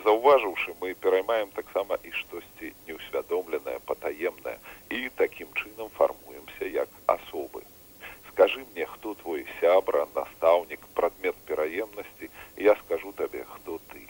Не заўважыўшы мы пераймаем таксама і штосьці неўсвядомленае патаемнае і такім чынам фармуемся як асобы. Скажы мне, хто твой сябра, настаўнік, прадмет пераемнасці, я скажу табе, хто ты.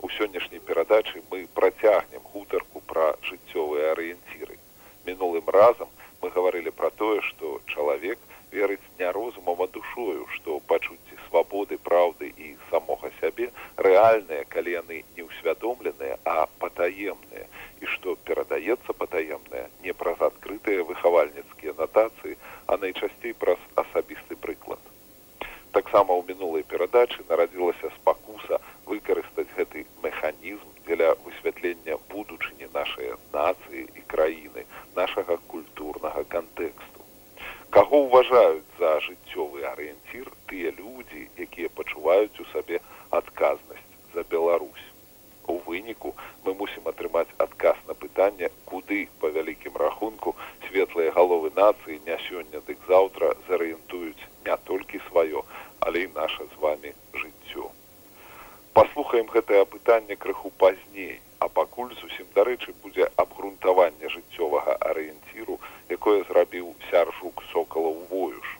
У сённяшняй перадачы мы працягнем гутарку пра жыццёвыя арыенціры. Мінулым разам мы гаварылі пра тое, што чалавек верыць не розумам, а душою, што пачуцці свабоды, праўды і самога сябе рэальныя, калі яны не ўсвядомленыя, а патаемныя і што перадаецца патаемнае не праз адкрытыя выхавальніцкія натацыі, а найчасцей праз асабісты прыклад. Таксама ў мінулай перадачы нарадзілася спакуса выкарыстаць гэты механізм для высвятлення будучыні нашай нацыі і краіны нашага культурнага кантэксту. Каго ўважаюць за жыццёвы арыенцір тыя людзі, якія пачуваюць у сабе адказнасць за Беларусь. У выніку мы мусім атрымаць адказ на пытанне, куды па вялікім рахунку светлыя галовы нацыі не сёння дык заўтра зарыентуюць не толькі сваё, але і наша з вами жыццё. Паслухаем гэтае пытанне крыху пазней, а пакуль зусім дарэчы будзе абгрунтаванне жыццёвага арыенціру, якое зрабіў сяржук сокалаў воюш.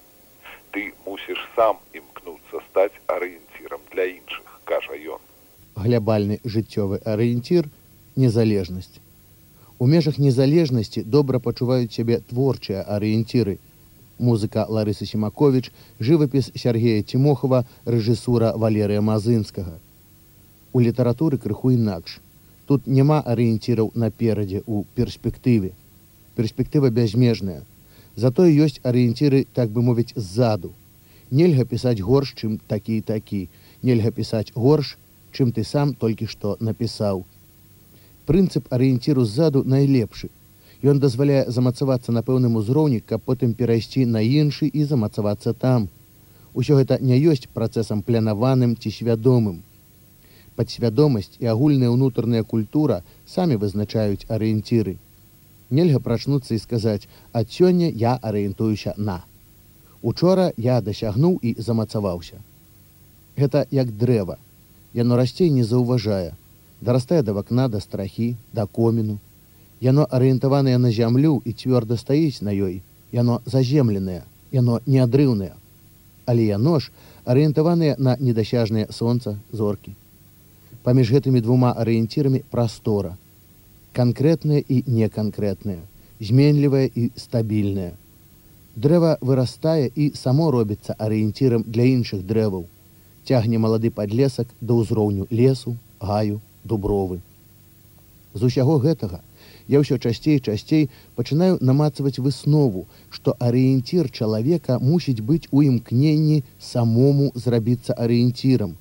Ты мусіш сам імкнуцца стаць арыенцірам для іншых, кажа ён. Глябальны жыццёвы арыенцір незалежнасць. У межах незалежнасці добра пачуваюць сябе творчыя арыенціры. Музыка Ларысы Семакович, жывапіс Сергея Тимохова, рэжысура Валерыя Мазынскага. У літаратуры крыху інакш. Тут няма арыенціраў наперадзе ў перспектыве. Перспектыва бязмежная. Затое ёсць арыенціры, так бы мовіць ззаду. Нельга пісаць горш, чым такі і такі. Нельга пісаць горш, чым ты сам толькі што напісаў. Прынцып арыенціру ззаду найлепшы. Ён дазваляе замацавацца на пэўным узроўні, каб потым перайсці на іншы і замацавацца там. Усё гэта не ёсць працэсам планаваным ці свядомым. Падсвядомасць і агульная ўнутраная культура самі вызначаюць арыенціры. Нельга прачнуцца і сказаць: ад сёння я арыентуюся на. Учора я дасягнуў і замацаваўся. Гэта як дрэва. Яно расцей не заўважае, дарастае да вакна да страхі, да коміну. Яно арыентаванае на зямлю і цвёрда стаіць на ёй. Яно заземленае, яно неадрыўнае. Але яно ж арыентаваныя на недасяжнае сонца зоркі паміж гэтымі двума арыенцірамі прастора. Канкрэтная і неканкрэтная зменлівая і стабільная. Дрэва вырастае і само робіцца арыенцірам для іншых дрэваў. Цягне малады падлесак да ўзроўню лесу гаю дубровы. З усяго гэтага я ўсё часцей часцей пачынаю намацаваць выснову што арыенцір чалавека мусіць быць у імкненні самому зрабіцца арыенцірам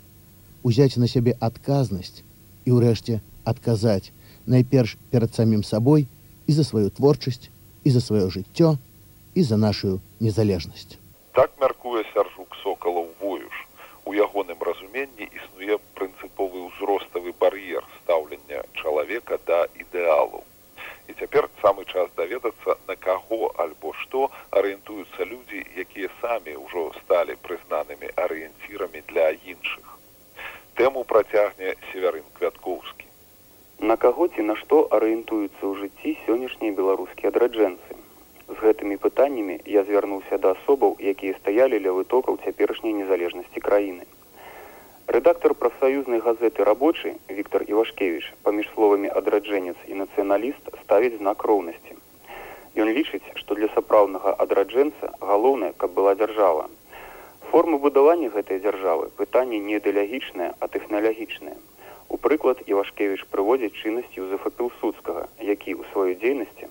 узяць на сябе адказнасць і ўрэшце адказаць найперш перад самім сабой і за сваю творчасць і за сваё жыццё і за нашу незалежнасць так мяркуе сяржук сокалаў воюш. У ягоным разуменні існуе прынцыповы ўзроставы бар'ер стаўлення чалавека да ідэалу і цяпер самы час даведацца на каго альбо што арыентуюцца людзі якія самі ўжо сталі прызнанымі арыенцірамі для іншых тэму працягне северын квяткоўскі на каго ці на што арыентуюцца ў жыцці сённяшнія беларускія адраджэнцы? З гэтымі пытаннямі я звярнуўся да асобаў якія стаялі ля вытокаў цяперашняй незалежнасці краіны. Рэдактор прафсаюзнай газеты рабочы Віктор івашкевич паміж словамі адраджэнец і нацыяналіст ставіць знак роўнасці. Ён лічыць што для сапраўднага адраджэнца галоўнае каб была дзяржава Форма будавання гэтай дзяржавы пытанне не ідэалагічнае, а тэхналагічнае. У прыклад Івашкевіч прыводзіць чыннасць Юзефа Пілсудскага, які ў сваёй дзейнасці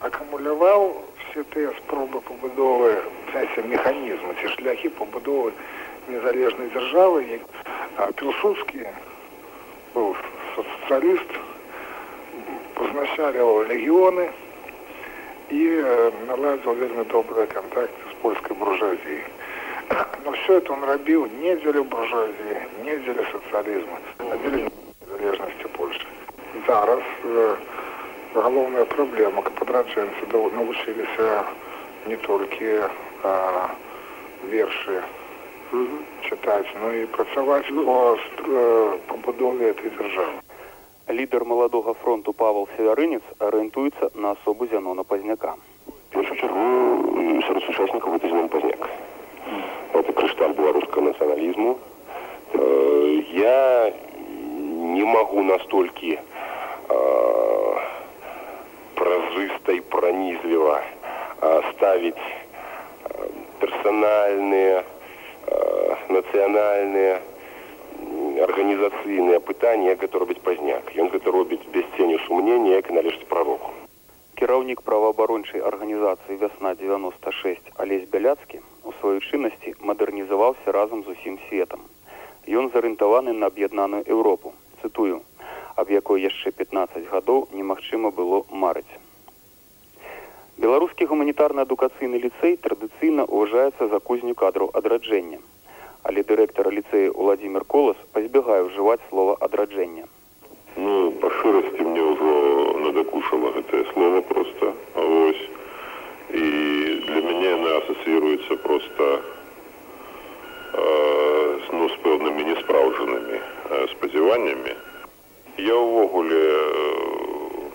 акумуляваў все тыя спробы пабудовы механізму ці шляхі пабудовы незалежнай дзяржавы А Пилсудский был социалист, позначалил легионы и э, наладил вельмі добрые контакты с польской буржуазией. Но все это он робил не дзеля буржуазии, не дзеля социализма, а дзеля незалежности Польши. Зараз э, головная проблема, как подрадженцы научились э, не только э, верши читать, но и працаваць по э, побудове этой державы. Лідар маладога фронту Павел Севярынец арыентуецца на асобу Зянона Пазняка. В першу чергу серед сучасників это Зенон Позняк. Это кришталь белорусского национализма. Э, Я не могу настолько э, прозристо и пронизливо э, ставить персональные, национальные, м, организацыйныя пытанні які робіць пазняк ён гэта робіць без ценю сумнення як належыць прароку Кіраўнік праваабарончай арганізацыі вясна 96 Алесь Бяляцкі сваёй чыннасці мадэрнізаваўся разам з усім светам. Ён зарыентаваны на аб'яднаную Еўропу, цытую, аб якой яшчэ 15 гадоў немагчыма было марыць. Беларускі гуманітарна-адукацыйны ліцэй традыцыйна ўважаецца за кузню кадраў адраджэння. Але дырэктар ліцэя Уладзімир Колас пазбягае ўжываць слова адраджэння. Ну, по шырасці мне ўжо надакушала гэтае слово просто ось і для мяне яна асацыіруецца просто э, ну, з пэўнымі неспраўджанымі э, спадзяваннямі я ўвогуле э,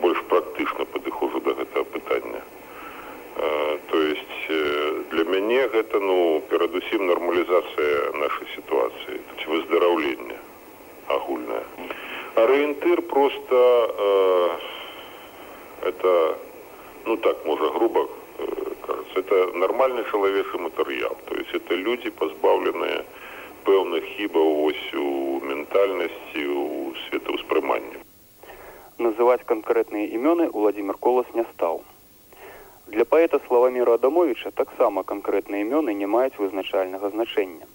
больш практычна падыходжу да гэтага пытання э, то есть э, для мяне гэта ну перадусім нармалізацыя нашай сітуацыі выздараўлення агульная ориентир просто э, это ну так можно грубо э, кажется это нормальный человечий материал то есть это люди позбавленные пэўных хібаў ось у ментальнасці у светаўспрымання Называць канкрэтныя імёны Владзімир Колас не стаў. Для паэта Славаміра Адамовіча таксама канкрэтныя імёны не маюць вызначальнага значэння.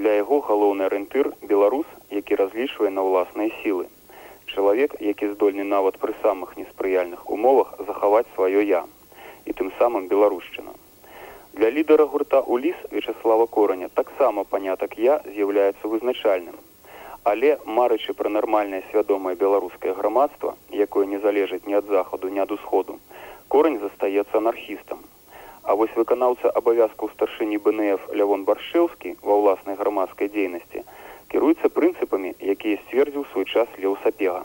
Для яго галоўны арыентыр беларус, які разлічвае на ўласныя сілы. Чалавек, які здольны нават пры самых неспрыяльных умовах захаваць сваё я і тым самым беларушчына. Для лідара гурта Уліс Вячаслава Кораня таксама панятак я з'яўляецца вызначальным. Але марычы пра нармальнае свядомае беларускае грамадства, якое не залежыць ні ад захаду, ні ад усходу, корань застаецца анархістам. А вось выканаўца абавязкаў старшыні БНФ Лявон Баршэўскі ва ўласнай грамадскай дзейнасці кіруецца прынцыпамі, якія сцвердзіў свой час Леў Сапега.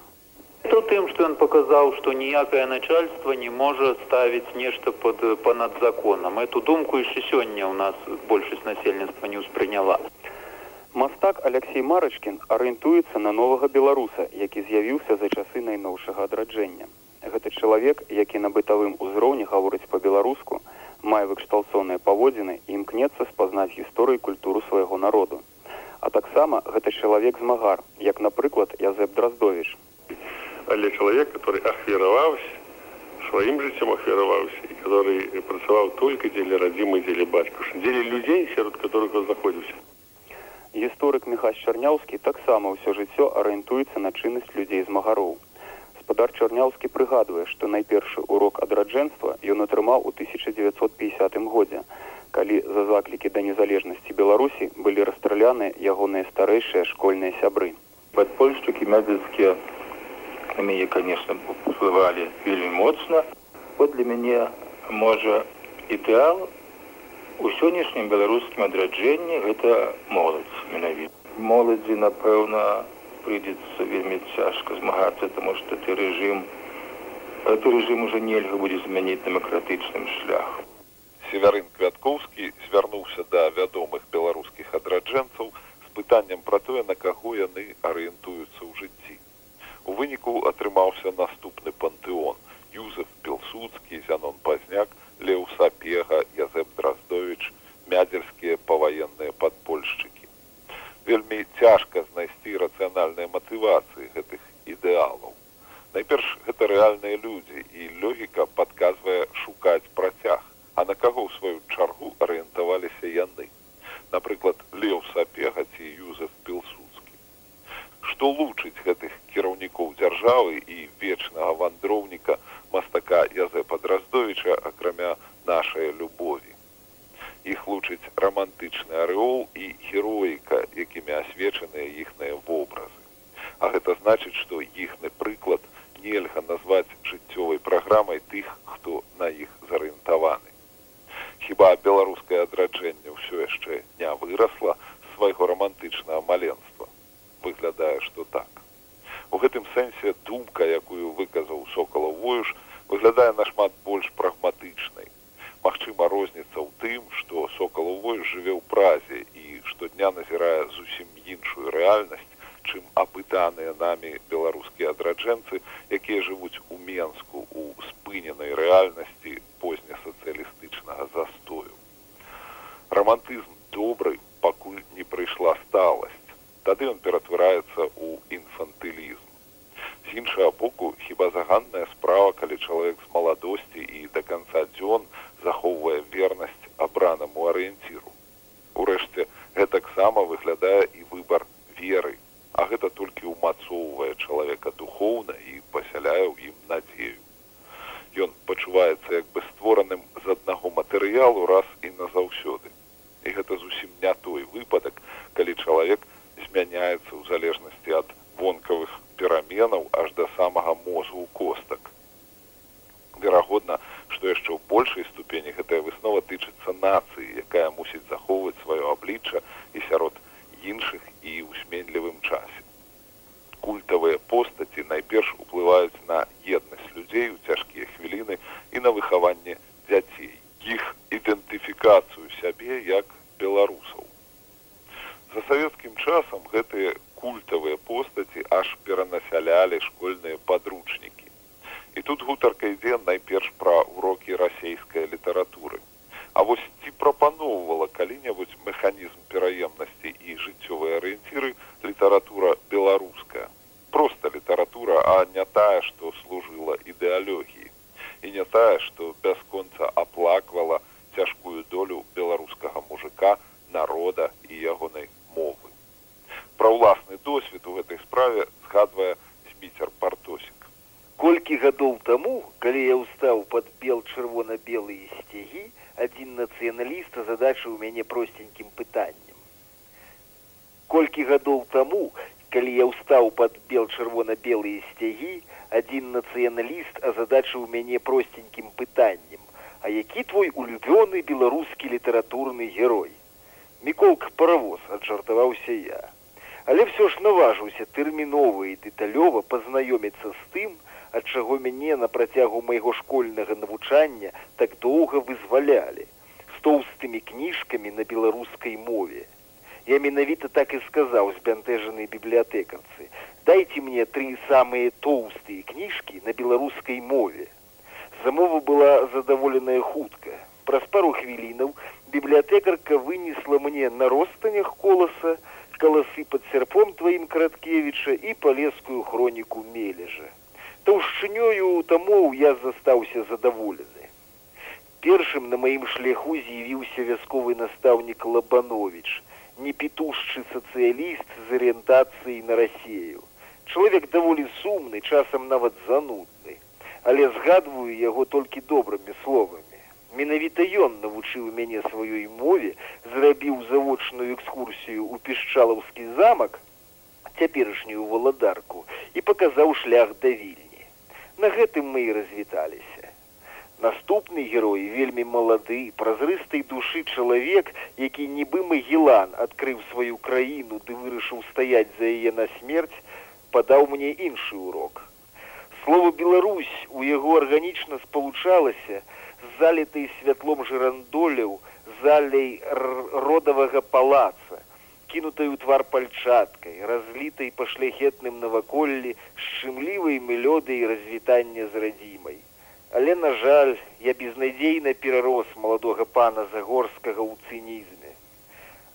То тым, што ён паказаў, што ніякае начальство не можа ставіць нешта под панад законам. Эту думку яшчэ сёння ў нас большасць насельніцтва не ўспрыняла. Мастак Алексей Марачкін арыентуецца на новага беларуса, які з'явіўся за часы найноўшага адраджэння. Гэта чалавек, які на бытавым узроўні гаворыць па-беларуску, мае выкшталцоўныя паводзіны і імкнецца спазнаць гісторыю і культуру свайго народу. А таксама гэта чалавек змагар, як напрыклад Язэп Драздовіч. але человек который ахвяраваўся сваім жыццём ахвяраваўся і который працаваў только дзеля радзімы дзеля бацькуш дзеля людзей сярод которых знаходзіўся Гісторык Михась Чарняўскі таксама ўсё жыццё арыентуецца на чыннасць людзей змагароў. Спадар Чарняўскі прыгадвае, што найпершы урок адраджэнства ён атрымаў у 1950 годзе, калі за заклікі да незалежнасці Беларусі былі расстраляны ягоныя старэйшыя школьныя сябры. Падпольшчыкі мядзельскія на мяне конечно уплывалі вельмі моцна. Вот для мяне можа ідэал у сённяшнім беларускім адраджэнні гэта моладзь менавіта моладзі напэўна прыйдзецца вельмі цяжка змагацца таму што ты рэжым гэты рэжым уже нельга будзе змяніць дэмакратычным шляхам Северын Квяткоўскі звярнуўся да вядомых беларускіх адраджэнцаў з пытаннем пра тое, на каго яны арыентуюцца ў жыцці. У выніку атрымаўся наступны пантэон. Юзеф Пілсудскі, Зянон Пазняк, Леў Сапега, Язэп Драздовіч, мядзельскія паваенныя падпольшчыкі. Вельмі цяжка знайсці рацыянальныя матывацыі гэтых ідэалаў. Найперш гэта рэальныя людзі і логіка падказвае шукаць працяг, а на каго ў сваю чаргу арыентаваліся яны. Напрыклад, Леў Сапега ці Юзеф што лучыць гэтых кіраўнікоў дзяржавы і вечнага вандроўніка мастака Язэпа Драздовіча акрамя нашай любові. Іх лучыць рамантычны арэол і героіка, якімі асвечаныя іхныя вобразы. А гэта значыць, што іхны прыклад нельга назваць жыццёвай праграмай тых, хто на іх зарыентаваны. Хіба беларускае адраджэнне ўсё яшчэ не вырасла свайго рамантычнага маленства. Выглядае, што так. У гэтым сэнсе думка, якую выказаў сокала воюш, выглядае нашмат больш прагматычнай. Магчыма, розніца ў тым, што сокалу воюш жыве ў празе і штодня назірае зусім іншую рэальнасць, чым апытаныя намі беларускія адраджэнцы, якія жывуць у Менску у спыненай рэальнасці познясацыялістычнага застою. Рамантызм добры, пакуль не прыйшла сталасць. Тады ён ператвараецца ў інфантылізм з іншага боку хіба заганная справа калі чалавек з маладосці і до конца дзён захоўвае вернасць абранаму арыенціру урэшце гэтаксама выглядае і выбар веры а гэта толькі ўмацоўвае чалавека духоўна і пасяляе ў ім надзею ён пачуваецца як бы створаным з аднаго матэрыялу раз і назаўсёды і гэта зусім не той выпадак калі чалавек змяняецца ў залежнасці ад вонкавых пераменаў аж да самага мозгу костак. Верагодна, што яшчэ ў большай ступені гэтая выснова тычыцца нацыі, якая мусіць захоўваць сваё аблічча і сярод іншых і ўсменлівым часе. Культавыя постаці найперш уплываюць на еднасць людзей у цяжкія хвіліны і на выхаванне дзяцей, іх ідэнтыфікацыю сябе як беларусаў. За савецкім часам гэтыя культавыя постаці аж перанасялялі школьныя падручнікі. І тут гутарка ідзе найперш пра урокі расійскай літаратуры. А вось ці прапаноўвала калі-небудзь механізм пераемнасці і жыццёвыя арыенціры літаратура беларуская. Проста літаратура, а не тая, што служыла ідэалогіі. І не тая, што бясконца аплаквала цяжкую долю беларускага мужика, народа і ягонай мовы. Пра ўласны досвед у гэтай справе згадвае сміцер партосік. Колькі гадоў таму, калі я ўстаў пад бел чырвона-белыя сцягі, адзін нацыяналіст задачыў мяне просценькім пытаннем. Колькі гадоў таму, калі я ўстаў пад бел чырвона-белыя сцягі, адзін нацыяналіст азадачыў мяне просценькім пытаннем, А які твой улюбёны беларускі літаратурны герой? Міколк паравоз аджартаваўся я. Але ўсё ж наважыўся тэрмінова і дэталёва пазнаёміцца з тым, ад чаго мяне на працягу майго школьнага навучання так доўга вызвалялі з тоўстымі кніжкамі на беларускай мове. Я менавіта так і сказаў збянтэжанай бібліятэкарцы. Дайце мне тры самыя тоўстыя кніжкі на беларускай мове. Замова была задаволеная хутка. Праз пару хвілінаў бібліятэкарка вынесла мне на ростанях коласа каласы под серпом тваім караткевіча і палескую хроніку мележа. Таўшчынёю тамоў я застаўся задаволены. Першым на маім шляху з'явіўся вясковы настаўнік лабанович непітушчы сацыяліст з арыентацыяй на рассею. Чалавек даволі сумны часам нават занудны але згадваю яго толькі добрымі словамі Менавіта ён навучыў мяне сваёй мове, зрабіў завочную экскурсію ў пішчалаўскі замак, цяперашнюю валадарку і паказаў шлях да вільні. На гэтым мы і развіталіся. Наступны герой вельмі малады, празрыстай душы чалавек, які нібы магілан адкрыў сваю краіну ды вырашыў стаяць за яе на смерць, падаў мне іншы урок. Слова Беларусь у яго арганічна спалучалася, залітай святлом жырандоляў залей родавага палаца кінутай у твар пальчаткай разлітай па шляхетным наваколлі шчымлівай мелёдай развітання з радзімай. Але на жаль я безнадзейна перарос маладога пана загорскага ў цынізме.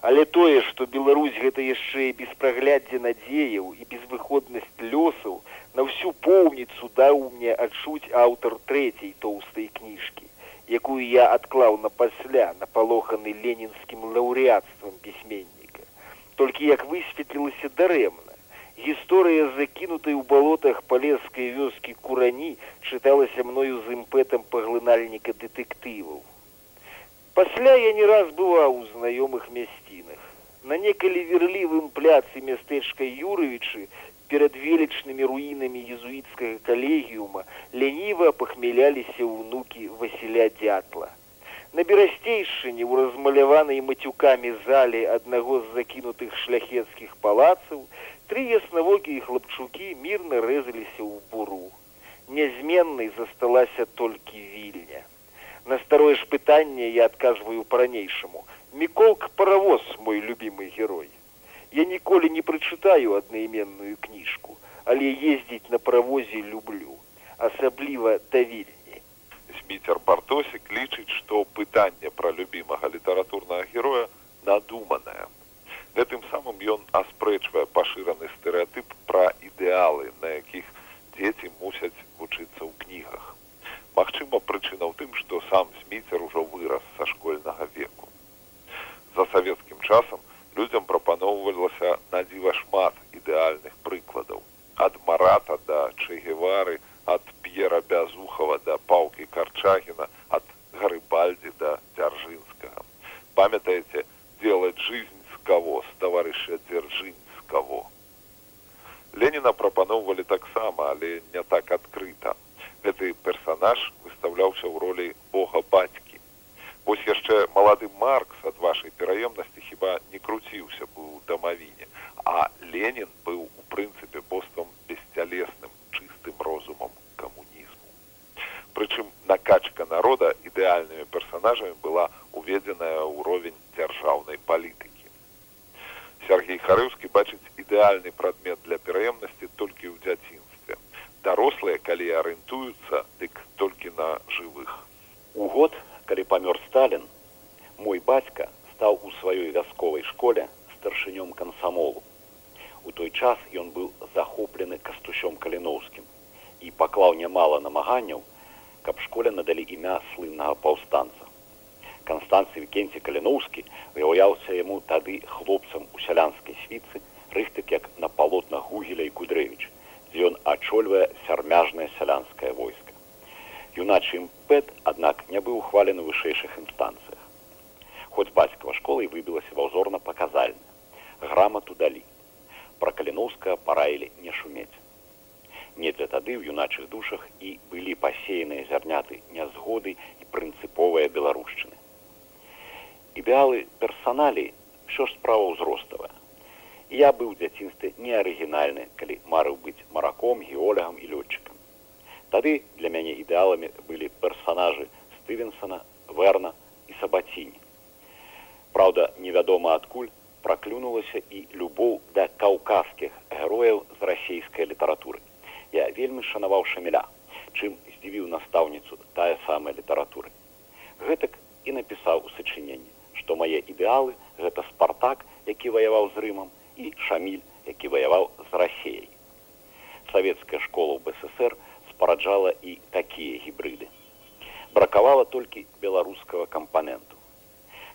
Але тое што беларусь гэта яшчэ і беспраглядзе надзеяў і безвыходнасць лёсаў на всю поўніцу даў мне адчуць аўтар трэцяй тоўстай кніжкі якую я адклаў на пасля напалоханы ленінскім лаўрэатствам пісьменніка толькі як высветлілася дарэмна Гісторыя закінутай у балотах палескай вёскі курані чыталася мною з імпэтам паглынальніка дэтэктываў. Пасля я не раз бываў у знаёмых мясцінах. На некалі верлівым пляцы мястэчка Юрывічы перад велічнымі руінамі езуіцкага калегіума ляніва пахмяляліся ўнукі Васіля дятла. На берасцейшыне ў размаляванай мацюкамі зале аднаго з закінутых шляхецкіх палацаў тры яснавокія хлапчукі мірна рэзаліся ў буру. Нязменнай засталася толькі вільня. На старое ж пытанне я адказваю па-ранейшаму. Міколк паравоз мой любімы герой. Я ніколі не прачытаю аднайменную кніжку, але ездзіць на паравозе люблю, асабліва давільні. Сміцер Бартосік лічыць, што пытанне пра любімага літаратурнага героя надуманае. Гэтым самым ён аспрэчвае пашыраны стэеатып пра ідэалы, на якіх дзеці мусяць вучыцца ў кнігах. Магчыма, прычына ў тым, што сам сміцер ужо вырас са школьнага веку. За савецкім часам людзям прапаноўвалася надзіва шмат ідэальных прыкладаў. ад марата да чэгевары, ад п'ера бязухава да паўкі карчагіна, ад гарыбальдзі да дзяржынскага. Памятаеце, делать жизнь с кого, с товарища Дзяржынского. Леніна прапаноўвалі таксама, але не так адкрыта. Гэты персанаж выстаўляўся ў ролі бога бацькі. Вось яшчэ малады Маркс ад вашай пераемнасці хіба не круціўся быў у дамавіне, а Ленін быў у прынцыпе постом бесцялесным, чыстым розумам камунізму. Прычым накачка народа ідэальнымі персанажамі была уведзеная ўровень дзяржаўнай палітыкі. Сергей Харыўскі бачыць ідэальны прадмет для пераемнасці толькі ў дзяцінстве. Дарослыя, калі арыентуюцца, дык толькі на жывых. У год, калі памёр Сталін, мой бацька стаў у сваёй вясковай школе старшынём камсамолу. У той час ён быў захоплены кастусём каліноўскім і паклаў нямала намаганняў, каб школе надалі імя слыннага паўстанца. Канстанцый Вкенці Каліноўскі выяўляўся яму тады хлопцам у сялянскай свіцы, рыхтык як на палотна Гугеля і Кудрэвіч, дзе ён ачольвае сярмяжнае сялянскае войска. Юначы імпэт, аднак не быў ухвалены вышэйшых інстанцыях. Хоць бацькава школы выбілася ва ўзорна паказальна. Грамату далі. Пра каліноўска параілі не шумець. Недзе тады ў юначых душах і былі пасеяныя зярняты нязгоды і прынцыповыя беларушчыны ідэалы персаналі ўсё ж справа ўзроставая. Я быў у дзяцінстве неарыгінальны, калі марыў быць мараком, геолягам і лётчыкам. Тады для мяне ідэаламі былі персанажы Стывенсона, Верна і Сабаціні. Праўда, невядома адкуль праклюнулася і любоў да каўказскіх герояў з расійскай літаратуры. Я вельмі шанаваў шаміля, чым здзівіў настаўніцу тая самая літаратуры. Гэтак і напісаў у сачыненні што мае ідэалы гэта спартак які ваяваў з рымам і шаміль які ваяваў з рассеяй савецкая школа ў бСр спараджала і такія гібрыды. Бракавала толькі беларускага кампаненту.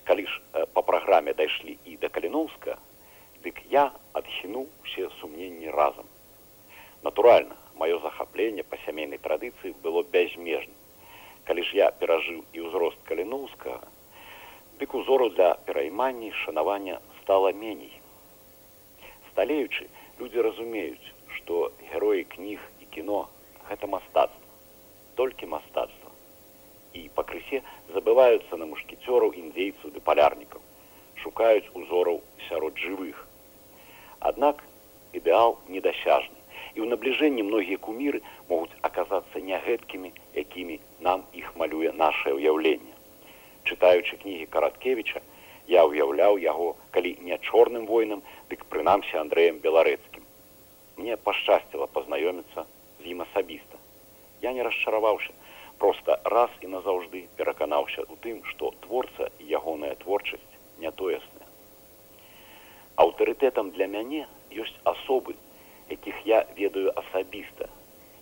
Калі ж по праграме дайшлі і да каліноўска дык я адхіну усе сумненні разам. Натуральна маё захапленне па сямейнай традыцыі было бязмежным. Калі ж я перажыў і ўзрост каліноўскага тык узору для пераймання і шанавання стала меней. Сталеючы, людзі разумеюць, што героі кніг і кіно гэта мастацтва, толькі мастацтва. І пакрысе забываюцца на мушкіцёраў індзейцаў ды палярнікаў, шукаюць узораў сярод жывых. Аднак ідэал недасяжны і ў набліжэнні многія куміры могуць аказацца не гэткімі, якімі нам іх малюе наше ўяўленне чытаючы кнігі караткевича я ўяўляў яго калі не чорным войнам дык прынамсі андреем беларэцкім. Мне пашчасціла пазнаёміцца ім асабіста я не расчараваўся просто раз і назаўжды пераканаўся у тым што творца і ягоная творчасць нятоесная аўтарытэтам для мяне ёсць асобы якіх я ведаю асабіста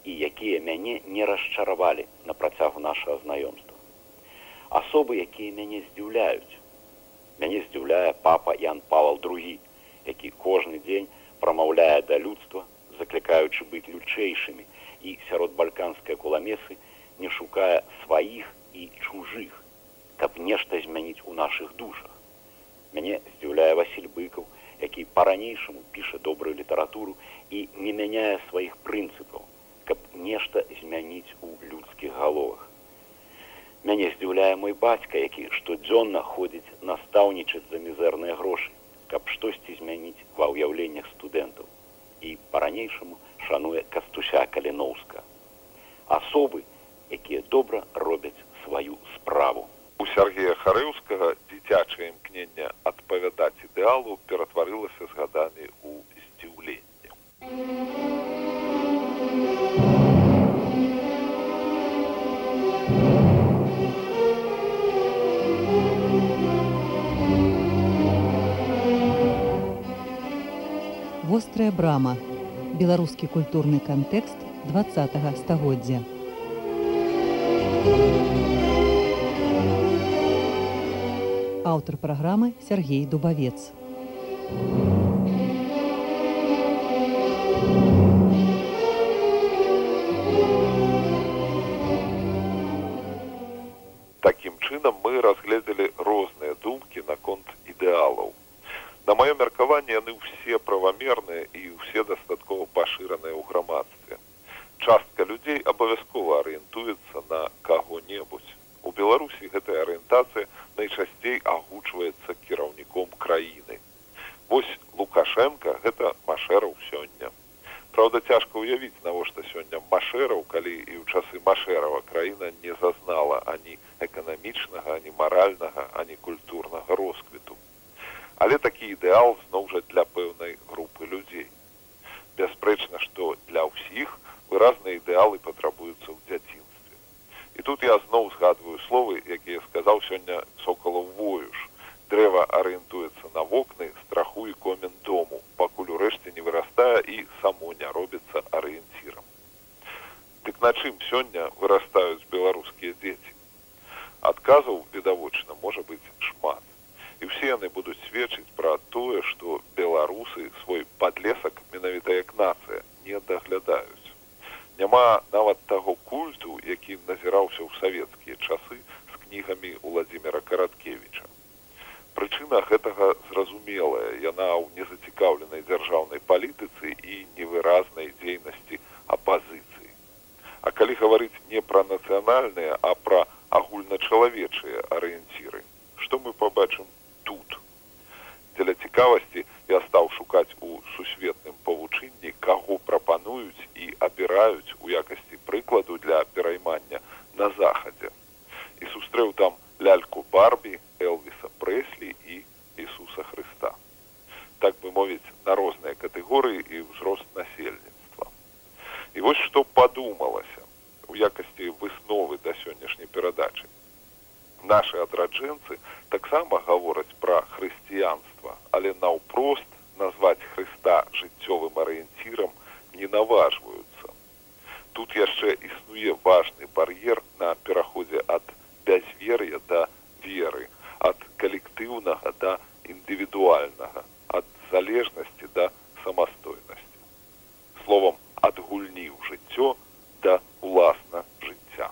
і якія мяне не расчаравалі на працягу нашага знаёмства. Асобы якія мяне здзіўляюць. Мяне здзіўляе папа ян павал другі які кожны дзень прамаўляе да людства вучэйшымі і сярод бальканскай куламесы не шукае сваіх і чужых, каб нешта змяніць у нашых душах. Мяне здзіўляе Васіль быкаў, які па-ранейшаму піша добрую літаратуру і не мяняе сваіх прынцыпаў, каб нешта змяніць у людскіх галовах. Мяне здзіўляе мой бацька, які штодзённа ходзіць настаўнічаць за мізэрныя грошы, каб штосьці змяніць ва ўяўленнях студэнтаў і па-ранейшаму шануе кастуся каліноўска. Асобы, якія добра робяць сваю справу. У Сергея Харэўскага дзіцячае імкнення адпавядаць ідэалу ператварылася з гадамі Брама. Беларускі культурны кантэкст 20 стагоддзя. Аўтар праграмы Сергей Дубавец. Такім чынам мы разгледзелі розныя думкі наконт ідэалаў. На маё меркаванне яны ўсе правамерныя і ўсе дастаткова пашыраныя ў грамадстве. Частка людзей абавязкова арыентуецца на каго-небудзь. У Беларусі гэтая арыентацыя найчасцей агучваецца кіраўніком краіны. Вось Лукашенко гэта машэраў сёння. Праўда, цяжка ўявіць, навошта сёння машэраў, калі і ў часы машэрава краіна не зазнала ані эканамічнага, ані маральнага, ані культурнага росквіту. Але такі ідэал зноў жа для пэўнай групы людзей. Бясспрэчна, што для ўсіх выразныя ідэалы патрабуюцца ў дзяцінстве. І тут я зноў згадваю словы, якія сказаў сёння сокалаў воюш. Дрэва арыентуецца на вокны, страху і комен дому, пакуль урэшце не вырастае і само не робіцца арыенцірам. Дык на чым сёння вырастаюць беларускія дзеці? Адказаў відавочна можа быць шмат. І ўсе яны будуць сведчыць пра тое, што беларусы свой падлесак менавіта як нацыя не даглядаюць. Няма нават таго культу, які назіраўся ў савецкія часы з кнігамі Владзіміра Караткевіча. Прычына гэтага зразумелая, яна ў незацікаўленай дзяржаўнай палітыцы і невыразнай дзейнасці апазіцыі. А калі гаварыць не пра нацыянальныя, а пра агульначалавечыя арыенціры, што мы пабачым тут. Дзеля цікавасці я стаў шукаць у сусветным павучынні, каго прапануюць і абіраюць у якасці прыкладу для пераймання на захадзе. І сустрэў там ляльку барбі, элвіса прэслі і Ісуса Хрыста. Так бы мовіць на розныя катэгорыі і ўзрост насельніцтва. І вось што падумалася у якасці высновы да сённяшняй перадачы нашы адраджэнцы таксама гавораць пра хрысціянства, але наўпрост назваць Хрыста жыццёвым арыенцірам не наважваюцца. Тут яшчэ існуе важны бар'ер на пераходзе ад бязвер'я да веры, ад калектыўнага да індывідуальнага, ад залежнасці да самастойнасці. Словом, ад гульні ў жыццё да уласна жыцця.